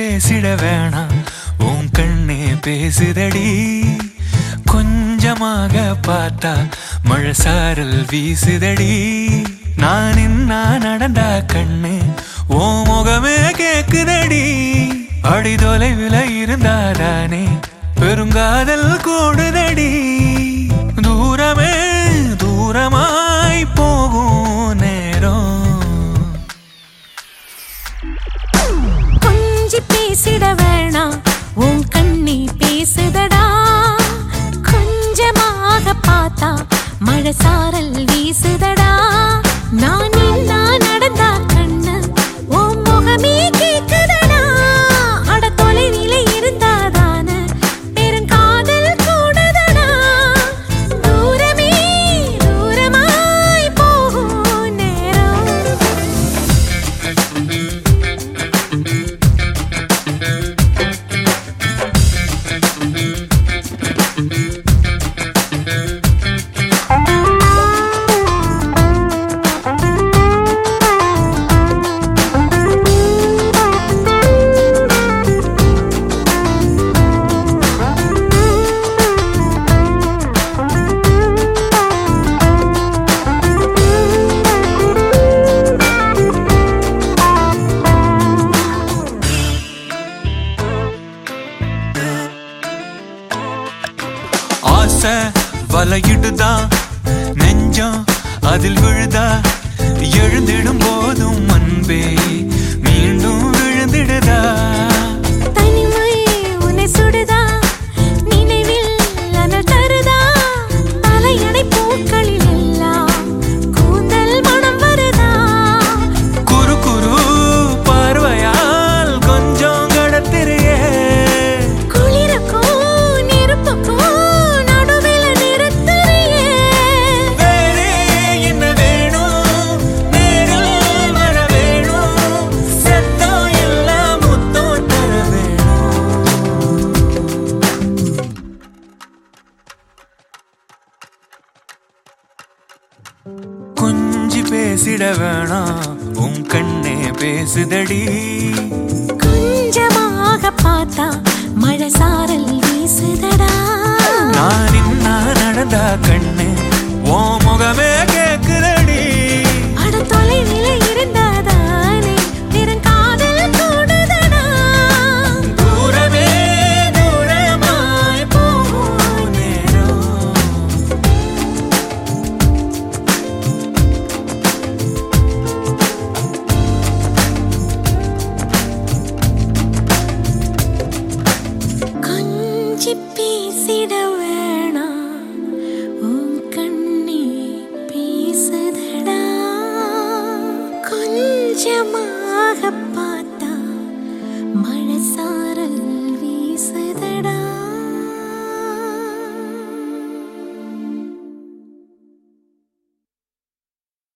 பேசிட வேணாம். உன் கண்ணே பேசுதடி. கொஞ்சமாக பார்த்தா மழை சாரல் வீசுதடி. நான் என்ன நடந்தா கண்ணு ஓ முகமே கேக்குதடி. அடி தொலைவில் இருந்தாதானே பெருங்காதல் கூடுதடி. பேசிட வேணாம். உன் ஆசை வலையிடுதா? நெஞ்சம் அதில் விழுதா? எழுந்திடும் கொஞ்சி பேசிட வேணாம். உன் கண்ணே பேசுதடி. கொஞ்சமாக பார்த்தா மழை சாரல் வீசுதடா. நான் நடந்தா கண்ணு பேசிட வேணாம் உன் கண்ணே பேசுதடா. கொஞ்சமாக